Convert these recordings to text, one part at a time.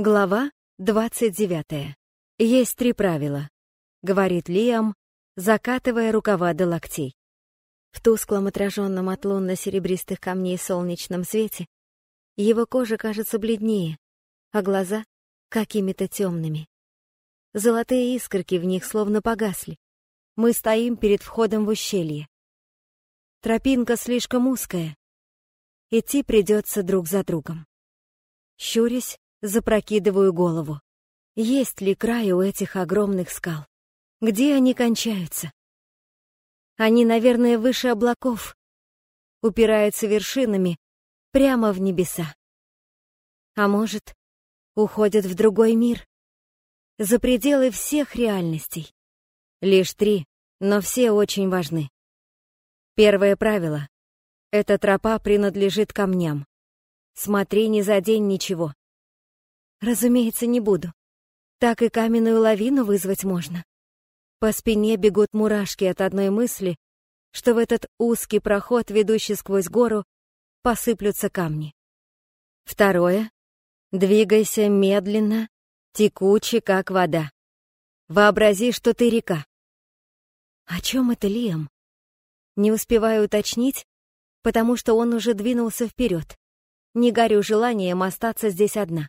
Глава 29. Есть три правила, говорит Лиам, закатывая рукава до локтей. В тусклом отраженном от лунно-серебристых камней солнечном свете его кожа кажется бледнее, а глаза — какими-то темными. Золотые искорки в них словно погасли. Мы стоим перед входом в ущелье. Тропинка слишком узкая. Идти придется друг за другом. Щурясь, запрокидываю голову. Есть ли край у этих огромных скал? Где они кончаются? Они, наверное, выше облаков, упираются вершинами прямо в небеса. А может, уходят в другой мир, за пределы всех реальностей. Лишь три, но все очень важны. Первое правило — эта тропа принадлежит камням. Смотри, не задень ничего. Разумеется, не буду. Так и каменную лавину вызвать можно. По спине бегут мурашки от одной мысли, что в этот узкий проход, ведущий сквозь гору, посыплются камни. Второе. Двигайся медленно, текуче, как вода. Вообрази, что ты река. О чем это Лиам? Не успеваю уточнить, потому что он уже двинулся вперед. Не горю желанием остаться здесь одна.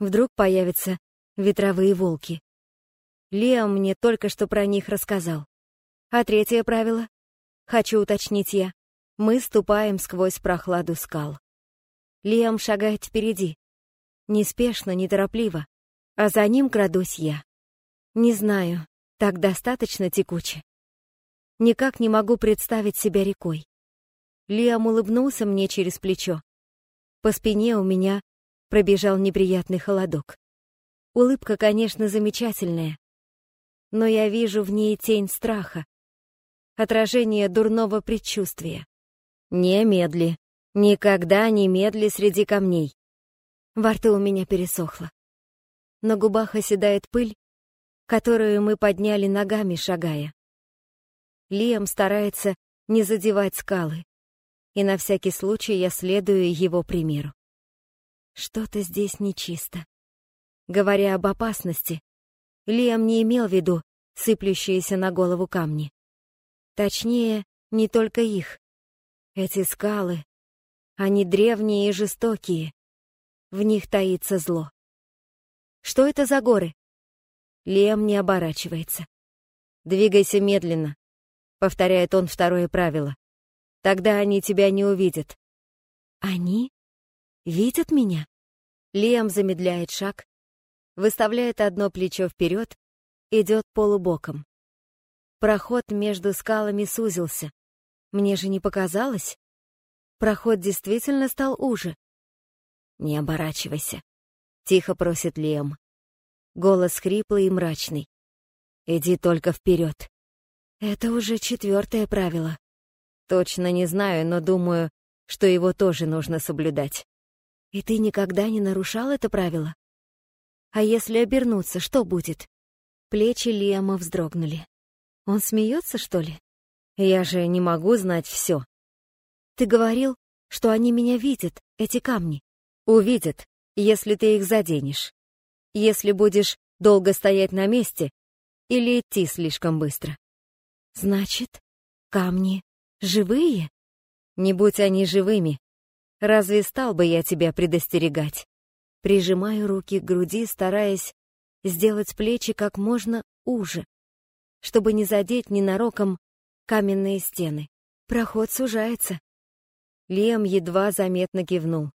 Вдруг появятся ветровые волки. Лиам мне только что про них рассказал. А третье правило, хочу уточнить я, мы ступаем сквозь прохладу скал. Лиам шагает впереди, неспешно, неторопливо, а за ним крадусь я. Не знаю, так достаточно текуче. Никак не могу представить себя рекой. Лиам улыбнулся мне через плечо. По спине у меня пробежал неприятный холодок. Улыбка, конечно, замечательная, но я вижу в ней тень страха, отражение дурного предчувствия. Не медли, никогда не медли среди камней. Во рту у меня пересохло. На губах оседает пыль, которую мы подняли ногами, шагая. Лиам старается не задевать скалы, и на всякий случай я следую его примеру. Что-то здесь нечисто. Говоря об опасности, Лиам не имел в виду сыплющиеся на голову камни. Точнее, не только их. Эти скалы, они древние и жестокие. В них таится зло. Что это за горы? Лиам не оборачивается. «Двигайся медленно», — повторяет он второе правило. «Тогда они тебя не увидят». «Они? Видят меня?» Лиам замедляет шаг, выставляет одно плечо вперед, идет полубоком. Проход между скалами сузился. Мне же не показалось. Проход действительно стал уже. «Не оборачивайся», — тихо просит Лиам. Голос хриплый и мрачный. «Иди только вперед». Это уже четвертое правило. Точно не знаю, но думаю, что его тоже нужно соблюдать. И ты никогда не нарушал это правило? А если обернуться, что будет? Плечи Лиама вздрогнули. Он смеется, что ли? Я же не могу знать все. Ты говорил, что они меня видят, эти камни. Увидят, если ты их заденешь. Если будешь долго стоять на месте или идти слишком быстро. Значит, камни живые? Не будь они живыми, Разве стал бы я тебя предостерегать? Прижимаю руки к груди, стараясь сделать плечи как можно уже, чтобы не задеть ненароком каменные стены. Проход сужается. Лем едва заметно кивнул.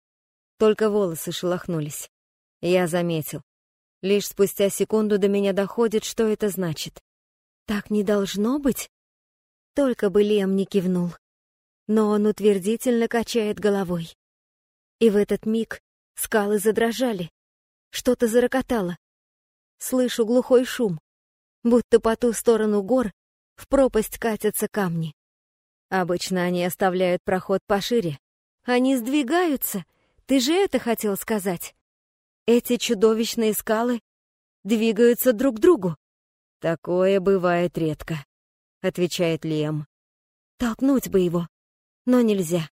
Только волосы шелохнулись. Я заметил. Лишь спустя секунду до меня доходит, что это значит. Так не должно быть? Только бы Лем не кивнул но он утвердительно качает головой. И в этот миг скалы задрожали, что-то зарокотало. Слышу глухой шум, будто по ту сторону гор в пропасть катятся камни. Обычно они оставляют проход пошире. Они сдвигаются, ты же это хотел сказать. Эти чудовищные скалы двигаются друг к другу. Такое бывает редко, отвечает Лем. Толкнуть бы его, но нельзя.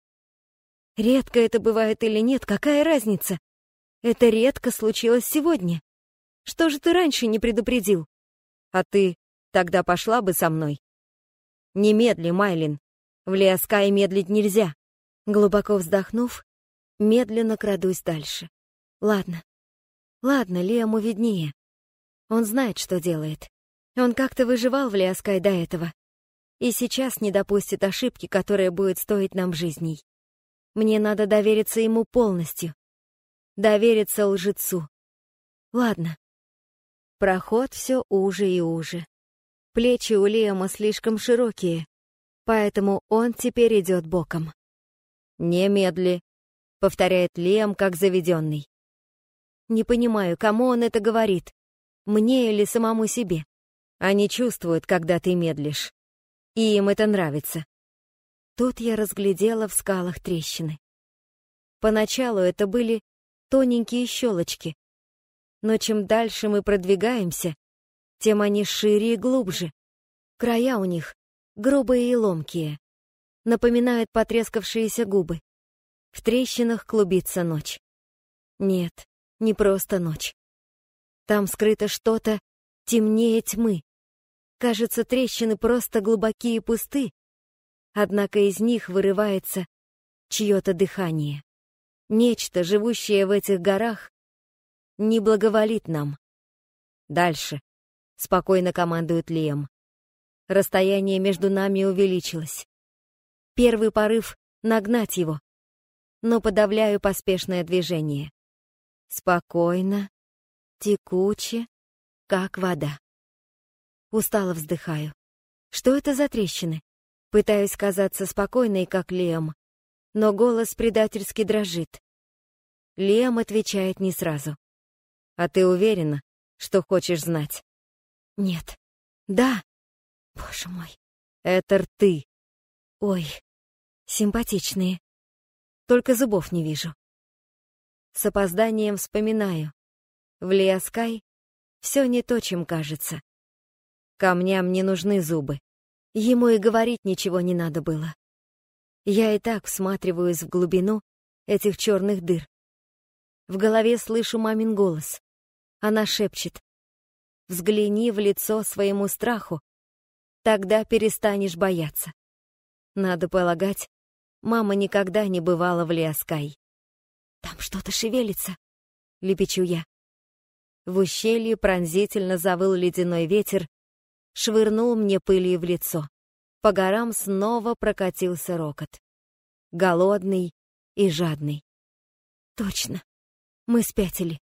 Редко это бывает или нет, какая разница? Это редко случилось сегодня. Что же ты раньше не предупредил? А ты тогда пошла бы со мной? Немедли, Майлин. В Лиаскае медлить нельзя. Глубоко вздохнув, медленно крадусь дальше. Ладно. Ладно, Лиаму виднее. Он знает, что делает. Он как-то выживал в Лиаскай до этого. И сейчас не допустит ошибки, которая будет стоить нам жизней. Мне надо довериться ему полностью. Довериться лжецу. Ладно. Проход все уже и уже. Плечи у Лиама слишком широкие, поэтому он теперь идет боком. «Немедли», — повторяет Лиам как заведенный. Не понимаю, кому он это говорит, мне или самому себе. Они чувствуют, когда ты медлишь. И им это нравится. Тут я разглядела в скалах трещины. Поначалу это были тоненькие щелочки. Но чем дальше мы продвигаемся, тем они шире и глубже. Края у них грубые и ломкие. Напоминают потрескавшиеся губы. В трещинах клубится ночь. Нет, не просто ночь. Там скрыто что-то темнее тьмы. Кажется, трещины просто глубокие и пусты, однако из них вырывается чье-то дыхание. Нечто, живущее в этих горах, не благоволит нам. Дальше, спокойно командует Лем. Расстояние между нами увеличилось. Первый порыв — нагнать его, но подавляю поспешное движение. Спокойно, текуче, как вода. Устало вздыхаю. Что это за трещины? Пытаюсь казаться спокойной, как Лем, но голос предательски дрожит. Лем отвечает не сразу. «А ты уверена, что хочешь знать?» «Нет». «Да». «Боже мой». «Это рты». «Ой, симпатичные. Только зубов не вижу». С опозданием вспоминаю. В Лиаскай все не то, чем кажется. Камням не нужны зубы. Ему и говорить ничего не надо было. Я и так всматриваюсь в глубину этих черных дыр. В голове слышу мамин голос. Она шепчет. «Взгляни в лицо своему страху, тогда перестанешь бояться». Надо полагать, мама никогда не бывала в Лиаскай. «Там что-то шевелится», — лепечу я. В ущелье пронзительно завыл ледяной ветер, швырнул мне пылью в лицо. По горам снова прокатился рокот. Голодный и жадный. Точно. Мы спятили.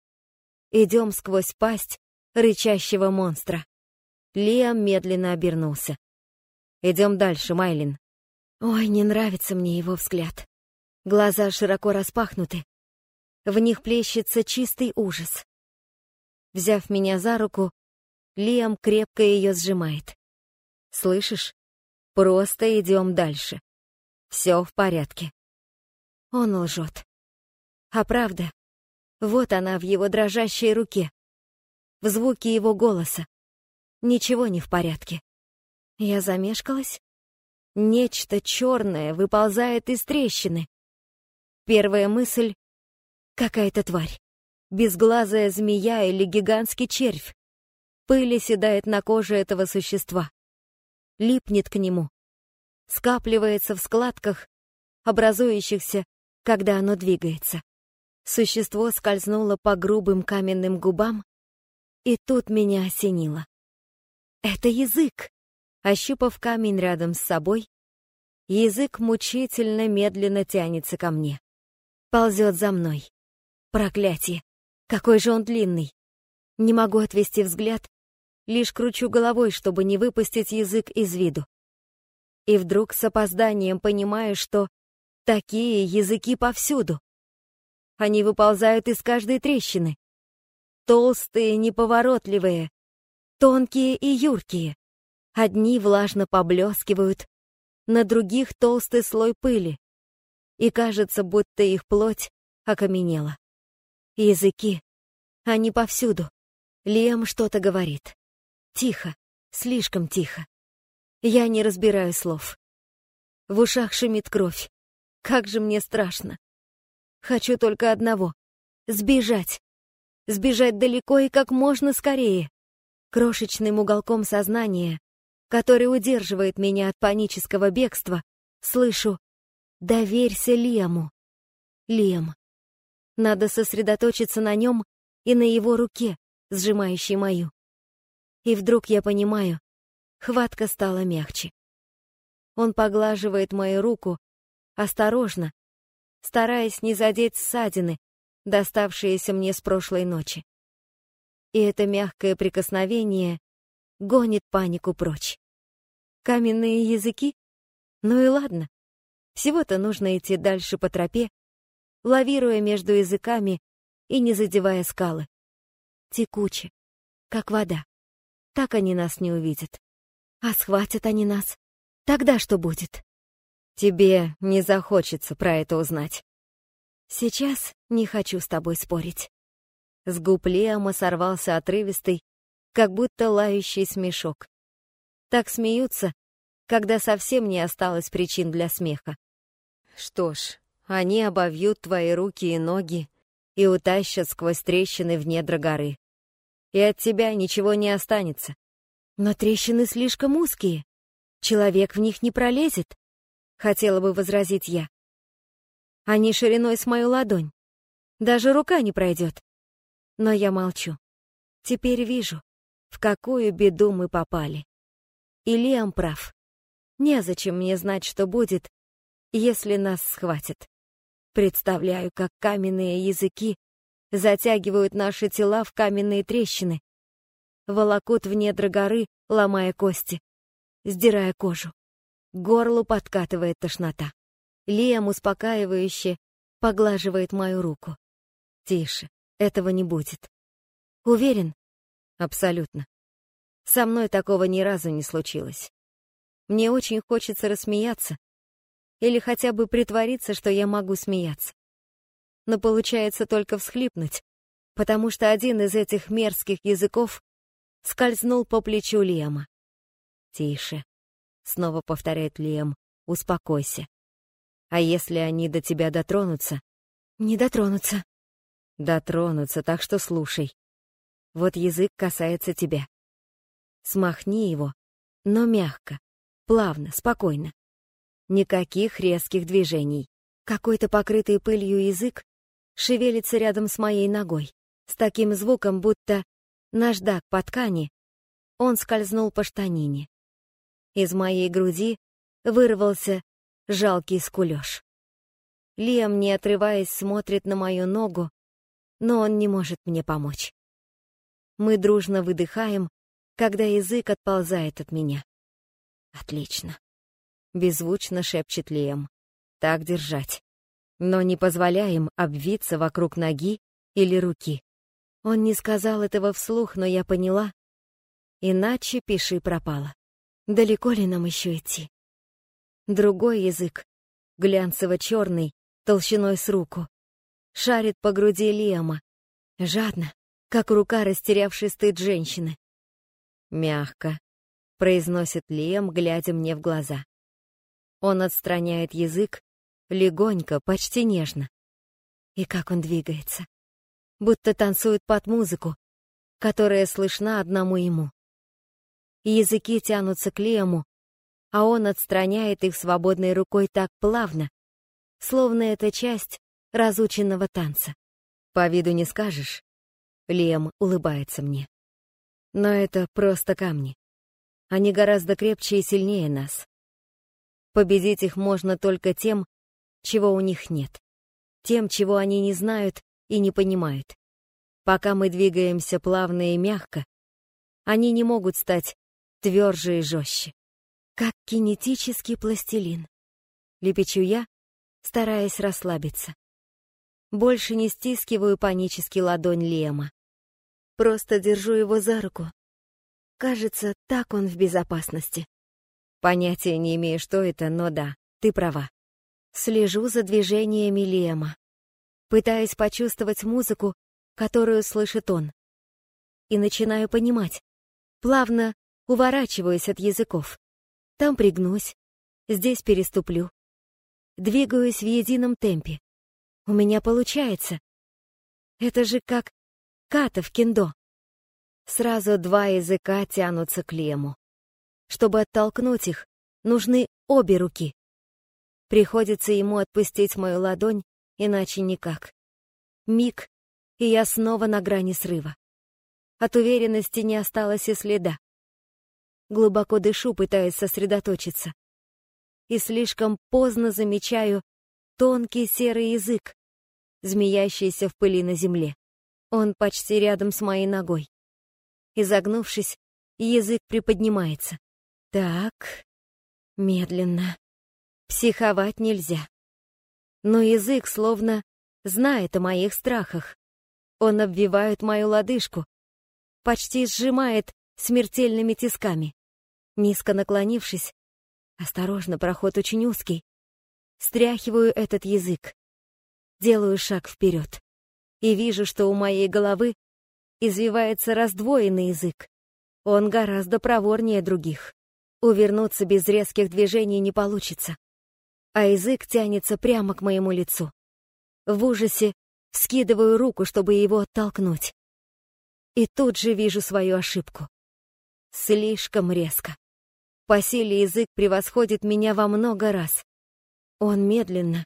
Идем сквозь пасть рычащего монстра. Лиам медленно обернулся. Идем дальше, Майлин. Ой, не нравится мне его взгляд. Глаза широко распахнуты. В них плещется чистый ужас. Взяв меня за руку, Лиам крепко ее сжимает. «Слышишь? Просто идем дальше. Все в порядке». Он лжет. А правда, вот она в его дрожащей руке. В звуке его голоса. Ничего не в порядке. Я замешкалась. Нечто черное выползает из трещины. Первая мысль — какая-то тварь. Безглазая змея или гигантский червь. Пыль седает на коже этого существа липнет к нему, скапливается в складках, образующихся, когда оно двигается. Существо скользнуло по грубым каменным губам, и тут меня осенило. Это язык. Ощупав камень рядом с собой, язык мучительно медленно тянется ко мне. Ползет за мной. Проклятие! Какой же он длинный! Не могу отвести взгляд лишь кручу головой, чтобы не выпустить язык из виду. И вдруг с опозданием понимаю, что такие языки повсюду. Они выползают из каждой трещины. Толстые, неповоротливые, тонкие и юркие. Одни влажно поблескивают, на других толстый слой пыли, и кажется, будто их плоть окаменела. Языки, они повсюду. Лем что-то говорит. Тихо, слишком тихо. Я не разбираю слов. В ушах шумит кровь. Как же мне страшно. Хочу только одного — Сбежать. Сбежать далеко и как можно скорее. Крошечным уголком сознания, который удерживает меня от панического бегства, слышу «Доверься Лему». Лем. Надо сосредоточиться на нем и на его руке, сжимающей мою. И вдруг я понимаю, хватка стала мягче. Он поглаживает мою руку, осторожно, стараясь не задеть ссадины, доставшиеся мне с прошлой ночи. И это мягкое прикосновение гонит панику прочь. Каменные языки? Ну и ладно. Всего-то нужно идти дальше по тропе, лавируя между языками и не задевая скалы. Текуче, как вода. Так они нас не увидят. А схватят они нас. Тогда что будет? Тебе не захочется про это узнать. Сейчас не хочу с тобой спорить. С губ Леома сорвался отрывистый, как будто лающий смешок. Так смеются, когда совсем не осталось причин для смеха. Что ж, они обовьют твои руки и ноги и утащат сквозь трещины в недра горы. И от тебя ничего не останется. Но трещины слишком узкие. Человек в них не пролезет, хотела бы возразить я. Они шириной с мою ладонь. Даже рука не пройдет. Но я молчу. Теперь вижу, в какую беду мы попали. И Лиам прав. Незачем мне знать, что будет, если нас схватят. Представляю, как каменные языки затягивают наши тела в каменные трещины, волокут в недра горы, ломая кости, сдирая кожу. Горлу подкатывает тошнота. Лиам успокаивающе поглаживает мою руку. Тише, этого не будет. Уверен? Абсолютно. Со мной такого ни разу не случилось. Мне очень хочется рассмеяться или хотя бы притвориться, что я могу смеяться. Но получается только всхлипнуть, потому что один из этих мерзких языков скользнул по плечу Лема. «Тише», — снова повторяет Лем, — «успокойся. А если они до тебя дотронутся?» «Не дотронутся». «Дотронутся, так что слушай. Вот язык касается тебя. Смахни его, но мягко, плавно, спокойно. Никаких резких движений. Какой-то покрытый пылью язык шевелится рядом с моей ногой, с таким звуком, будто наждак по ткани, он скользнул по штанине. Из моей груди вырвался жалкий скулёж. Лиам, не отрываясь, смотрит на мою ногу, но он не может мне помочь. Мы дружно выдыхаем, когда язык отползает от меня. Отлично. Беззвучно шепчет Лиам. Так держать. Но не позволяем обвиться вокруг ноги или руки. Он не сказал этого вслух, но я поняла. Иначе пиши пропало. Далеко ли нам еще идти? Другой язык, глянцево-черный, толщиной с руку, шарит по груди Лиама, жадно, как рука растерявшей стыд женщины. «Мягко», — произносит Лиам, глядя мне в глаза. Он отстраняет язык, легонько, почти нежно. И как он двигается будто танцует под музыку, которая слышна одному ему. Языки тянутся к Лему, а он отстраняет их свободной рукой так плавно, словно это часть разученного танца. По виду не скажешь. Лем улыбается мне. Но это просто камни. Они гораздо крепче и сильнее нас. Победить их можно только тем, чего у них нет. Тем, чего они не знают и не понимают. Пока мы двигаемся плавно и мягко, они не могут стать тверже и жестче. Как кинетический пластилин. Лепечу я, стараясь расслабиться. Больше не стискиваю панически ладонь Лема. Просто держу его за руку. Кажется, так он в безопасности. Понятия не имею, что это, но да, ты права. Слежу за движениями Лема пытаясь почувствовать музыку, которую слышит он. И начинаю понимать. Плавно уворачиваюсь от языков. Там пригнусь, здесь переступлю. Двигаюсь в едином темпе. У меня получается. Это же как ката в киндо. Сразу два языка тянутся к лему. Чтобы оттолкнуть их, нужны обе руки. Приходится ему отпустить мою ладонь, иначе никак. Миг, и я снова на грани срыва. От уверенности не осталось и следа. Глубоко дышу, пытаясь сосредоточиться. И слишком поздно замечаю тонкий серый язык, змеящийся в пыли на земле. Он почти рядом с моей ногой. Изогнувшись, язык приподнимается. Так, медленно. Психовать нельзя. Но язык словно знает о моих страхах. Он обвивает мою лодыжку, почти сжимает смертельными тисками. Низко наклонившись, осторожно, проход очень узкий, стряхиваю этот язык. Делаю шаг вперед и вижу, что у моей головы извивается раздвоенный язык. Он гораздо проворнее других. Увернуться без резких движений не получится. А язык тянется прямо к моему лицу. В ужасе скидываю руку, чтобы его оттолкнуть. И тут же вижу свою ошибку. Слишком резко. По силе язык превосходит меня во много раз. Он медленно,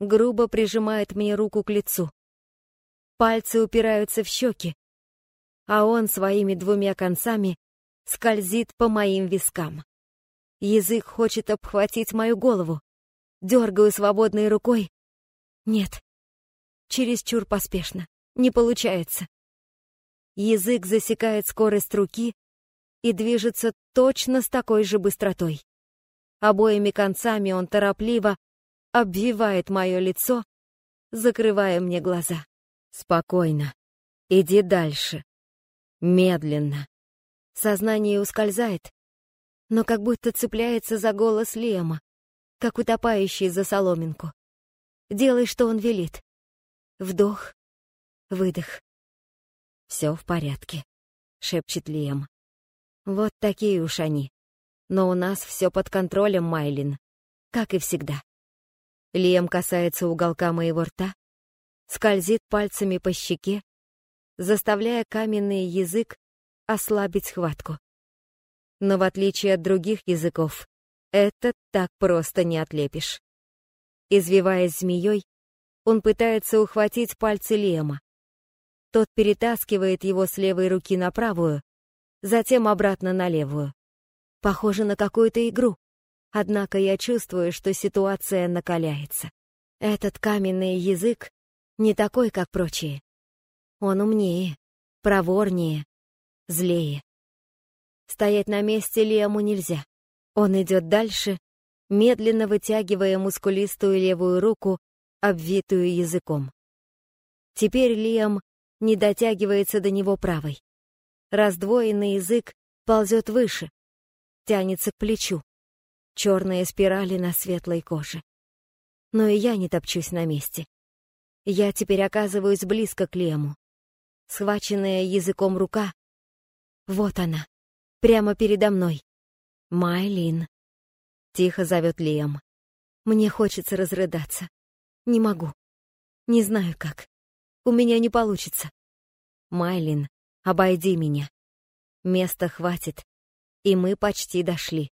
грубо прижимает мне руку к лицу. Пальцы упираются в щеки, а он своими двумя концами скользит по моим вискам. Язык хочет обхватить мою голову. Дергаю свободной рукой. Нет. Чересчур поспешно. Не получается. Язык засекает скорость руки и движется точно с такой же быстротой. Обоими концами он торопливо обвивает мое лицо, закрывая мне глаза. Спокойно. Иди дальше. Медленно. Сознание ускользает, но как будто цепляется за голос Лема, как утопающий за соломинку. Делай, что он велит. Вдох, выдох. «Все в порядке», — шепчет Лиам. «Вот такие уж они. Но у нас все под контролем, Майлин, как и всегда». Лиам касается уголка моего рта, скользит пальцами по щеке, заставляя каменный язык ослабить схватку. Но в отличие от других языков, этот так просто не отлепишь. Извиваясь змеей, он пытается ухватить пальцы Лема. Тот перетаскивает его с левой руки на правую, затем обратно на левую. Похоже на какую-то игру. Однако я чувствую, что ситуация накаляется. Этот каменный язык не такой, как прочие. Он умнее, проворнее, злее. Стоять на месте Лиаму нельзя. Он идет дальше, медленно вытягивая мускулистую левую руку, обвитую языком. Теперь Лиам не дотягивается до него правой. Раздвоенный язык ползет выше, тянется к плечу. Черные спирали на светлой коже. Но и я не топчусь на месте. Я теперь оказываюсь близко к Лему. Схваченная языком рука. Вот она, прямо передо мной. Майлин. Тихо зовет Лем. Мне хочется разрыдаться. Не могу. Не знаю как. У меня не получится. Майлин, обойди меня. Места хватит, и мы почти дошли.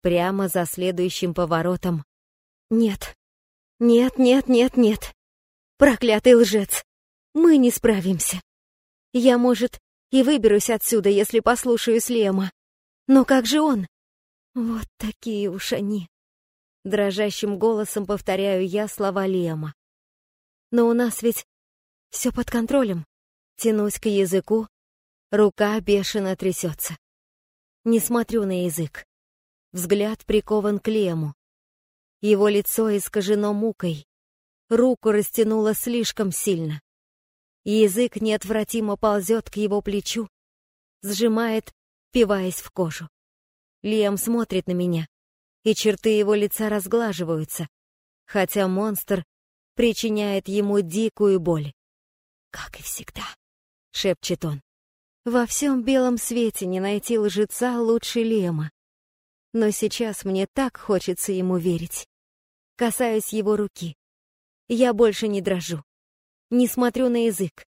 Прямо за следующим поворотом. Нет. Нет, нет, нет, нет. Проклятый лжец. Мы не справимся. Я, может, и выберусь отсюда, если послушаюсь Лема. Но как же он? Вот такие уж они. Дрожащим голосом повторяю я слова Лема. Но у нас ведь все под контролем. Тянусь к языку, рука бешено трясется. Не смотрю на язык. Взгляд прикован к Лему. Его лицо искажено мукой. Руку растянуло слишком сильно. Язык неотвратимо ползет к его плечу, сжимает, впиваясь в кожу. Лиам смотрит на меня, и черты его лица разглаживаются, хотя монстр причиняет ему дикую боль. «Как и всегда», — шепчет он. «Во всем белом свете не найти лжеца лучше Лема. Но сейчас мне так хочется ему верить. Касаюсь его руки. Я больше не дрожу. Не смотрю на язык.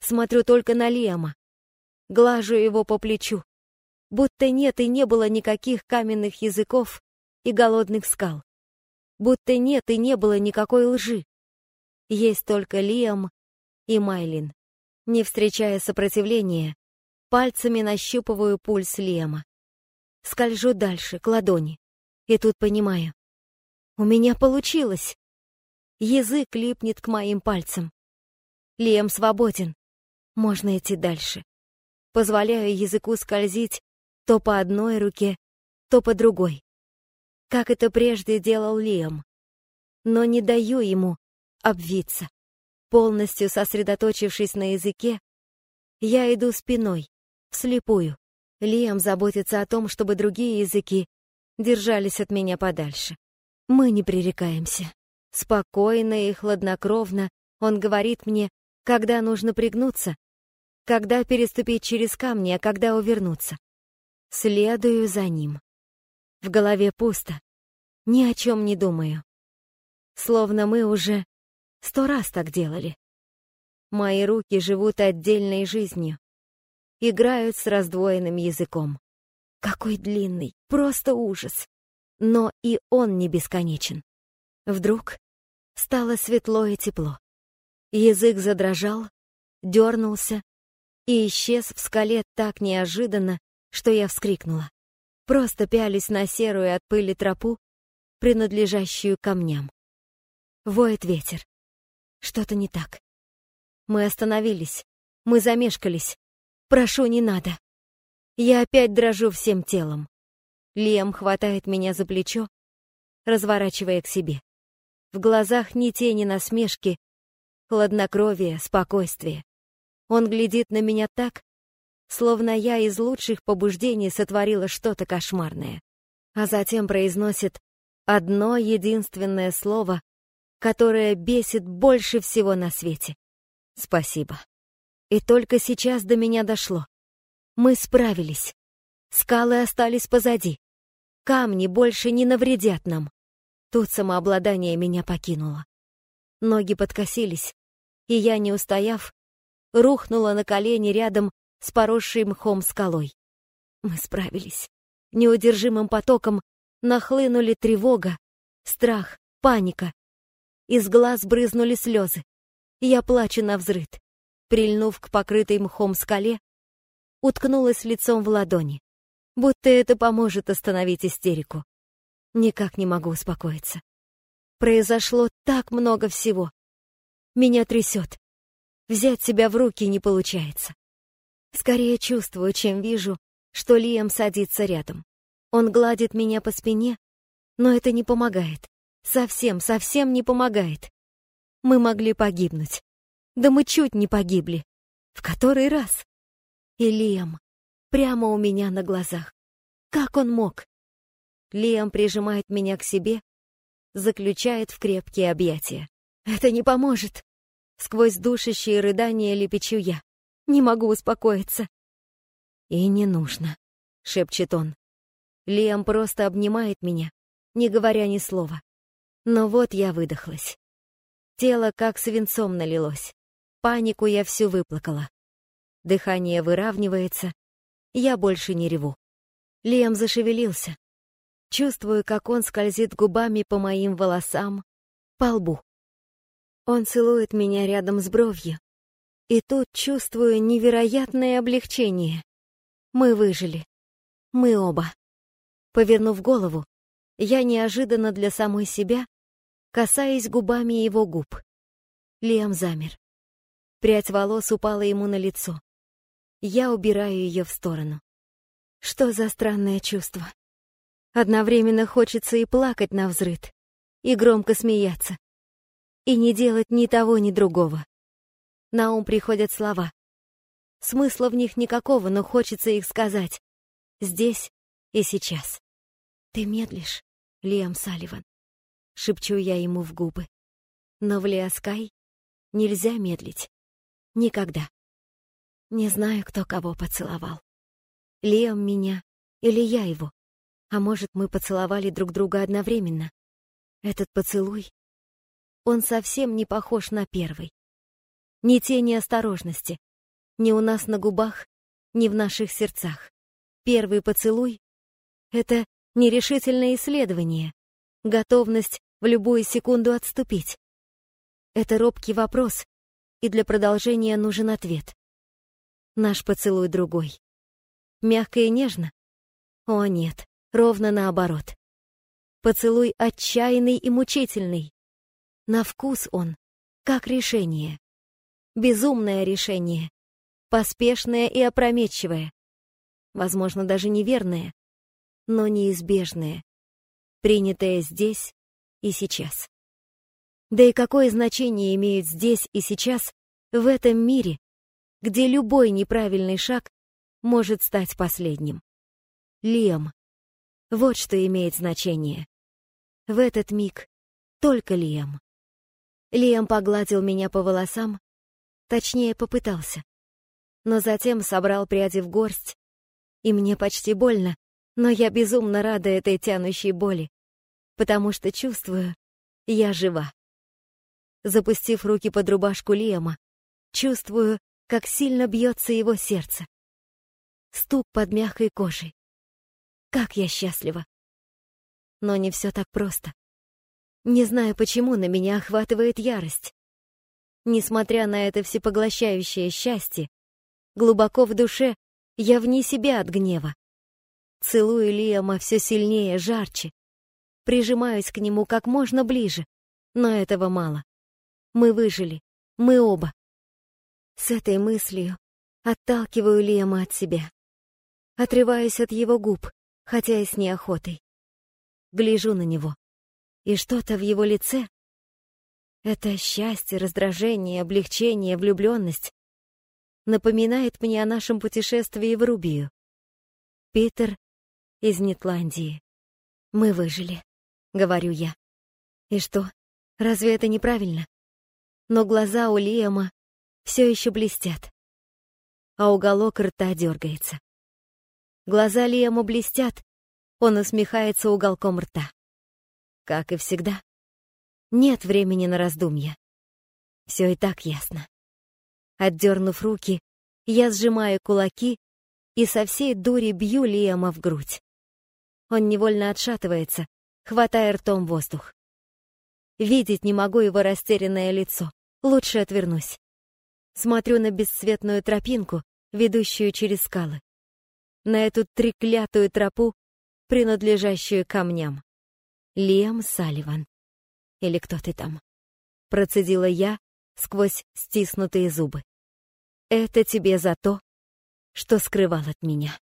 Смотрю только на Лиама. Глажу его по плечу. Будто нет и не было никаких каменных языков и голодных скал. Будто нет и не было никакой лжи. Есть только Лиам и Майлин. Не встречая сопротивления, пальцами нащупываю пульс Лиама. Скольжу дальше, к ладони. И тут понимаю. У меня получилось. Язык липнет к моим пальцам. Лиам свободен. Можно идти дальше. Позволяю языку скользить то по одной руке, то по другой. Как это прежде делал Лиам. Но не даю ему обвиться. Полностью сосредоточившись на языке, я иду спиной, вслепую. Лиам заботится о том, чтобы другие языки держались от меня подальше. Мы не пререкаемся. Спокойно и хладнокровно он говорит мне, когда нужно пригнуться, когда переступить через камни, а когда увернуться. Следую за ним. В голове пусто. Ни о чем не думаю. Словно мы уже сто раз так делали. Мои руки живут отдельной жизнью. Играют с раздвоенным языком. Какой длинный, просто ужас. Но и он не бесконечен. Вдруг стало светло и тепло. Язык задрожал, дернулся и исчез в скале так неожиданно, что я вскрикнула. Просто пялись на серую от пыли тропу, принадлежащую камням. Воет ветер. Что-то не так. Мы остановились. Мы замешкались. Прошу, не надо. Я опять дрожу всем телом. Лем хватает меня за плечо, разворачивая к себе. В глазах ни тени насмешки, хладнокровие, спокойствие. Он глядит на меня так, словно я из лучших побуждений сотворила что-то кошмарное. А затем произносит одно единственное слово, которое бесит больше всего на свете. Спасибо. И только сейчас до меня дошло. Мы справились. Скалы остались позади. Камни больше не навредят нам. Тут самообладание меня покинуло. Ноги подкосились, и я, не устояв, рухнула на колени рядом с поросшей мхом скалой. Мы справились. Неудержимым потоком нахлынули тревога, страх, паника. Из глаз брызнули слезы. Я плачу на взрыд. Прильнув к покрытой мхом скале, уткнулась лицом в ладони. Будто это поможет остановить истерику. Никак не могу успокоиться. Произошло так много всего. Меня трясет. Взять себя в руки не получается. Скорее чувствую, чем вижу, что Лиам садится рядом. Он гладит меня по спине, но это не помогает. Совсем, совсем не помогает. Мы могли погибнуть. Да мы чуть не погибли. В который раз? И Лиам прямо у меня на глазах. Как он мог? Лиам прижимает меня к себе, заключает в крепкие объятия. Это не поможет. Сквозь душащие рыдания лепечу я. Не могу успокоиться. «И не нужно», — шепчет он. Лиам просто обнимает меня, не говоря ни слова. Но вот я выдохлась. Тело как свинцом налилось. Панику я всю выплакала. Дыхание выравнивается. Я больше не реву. Лиам зашевелился. Чувствую, как он скользит губами по моим волосам, по лбу. Он целует меня рядом с бровью. И тут чувствую невероятное облегчение. Мы выжили. Мы оба. Повернув голову, я неожиданно для самой себя касаясь губами его губ. Лиам замер. Прядь волос упала ему на лицо. Я убираю ее в сторону. Что за странное чувство? Одновременно хочется и плакать на взрыд, и громко смеяться и не делать ни того, ни другого. На ум приходят слова. Смысла в них никакого, но хочется их сказать. Здесь и сейчас. Ты медлишь, Лиам Салливан. Шепчу я ему в губы. Но в Лиаскай нельзя медлить. Никогда. Не знаю, кто кого поцеловал. Лиам меня или я его. А может, мы поцеловали друг друга одновременно. Этот поцелуй он совсем не похож на первый. Ни тени осторожности. Ни у нас на губах, ни в наших сердцах. Первый поцелуй — это нерешительное исследование, готовность в любую секунду отступить. Это робкий вопрос, и для продолжения нужен ответ. Наш поцелуй другой. Мягко и нежно? О, нет, ровно наоборот. Поцелуй отчаянный и мучительный. На вкус он, как решение. Безумное решение. Поспешное и опрометчивое. Возможно, даже неверное, но неизбежное. Принятое здесь и сейчас. Да и какое значение имеет здесь и сейчас, в этом мире, где любой неправильный шаг может стать последним? Лиам. Вот что имеет значение. В этот миг только Лиам. Лиам погладил меня по волосам, точнее, попытался. Но затем собрал пряди в горсть, и мне почти больно, но я безумно рада этой тянущей боли, потому что чувствую, я жива. Запустив руки под рубашку Лиама, чувствую, как сильно бьется его сердце. Стук под мягкой кожей. Как я счастлива. Но не все так просто. Не знаю, почему на меня охватывает ярость. Несмотря на это всепоглощающее счастье, глубоко в душе я вне себя от гнева. Целую Лиама все сильнее, жарче. Прижимаюсь к нему как можно ближе, но этого мало. Мы выжили. Мы оба. С этой мыслью отталкиваю Лема от себя. Отрываюсь от его губ, хотя и с неохотой. Гляжу на него. И что-то в его лице — это счастье, раздражение, облегчение, влюбленность — напоминает мне о нашем путешествии в Рубию. Питер из Нетландии. Мы выжили, говорю я. И что, разве это неправильно? но глаза у Лиама все еще блестят, а уголок рта дергается. Глаза Лиама блестят, он усмехается уголком рта. Как и всегда. Нет времени на раздумья. Все и так ясно. Отдернув руки, я сжимаю кулаки и со всей дури бью Лиама в грудь. Он невольно отшатывается, хватая ртом воздух. Видеть не могу его растерянное лицо. Лучше отвернусь. Смотрю на бесцветную тропинку, ведущую через скалы. На эту треклятую тропу, принадлежащую камням. Лиам Салливан. Или кто ты там? Процедила я сквозь стиснутые зубы. Это тебе за то, что скрывал от меня.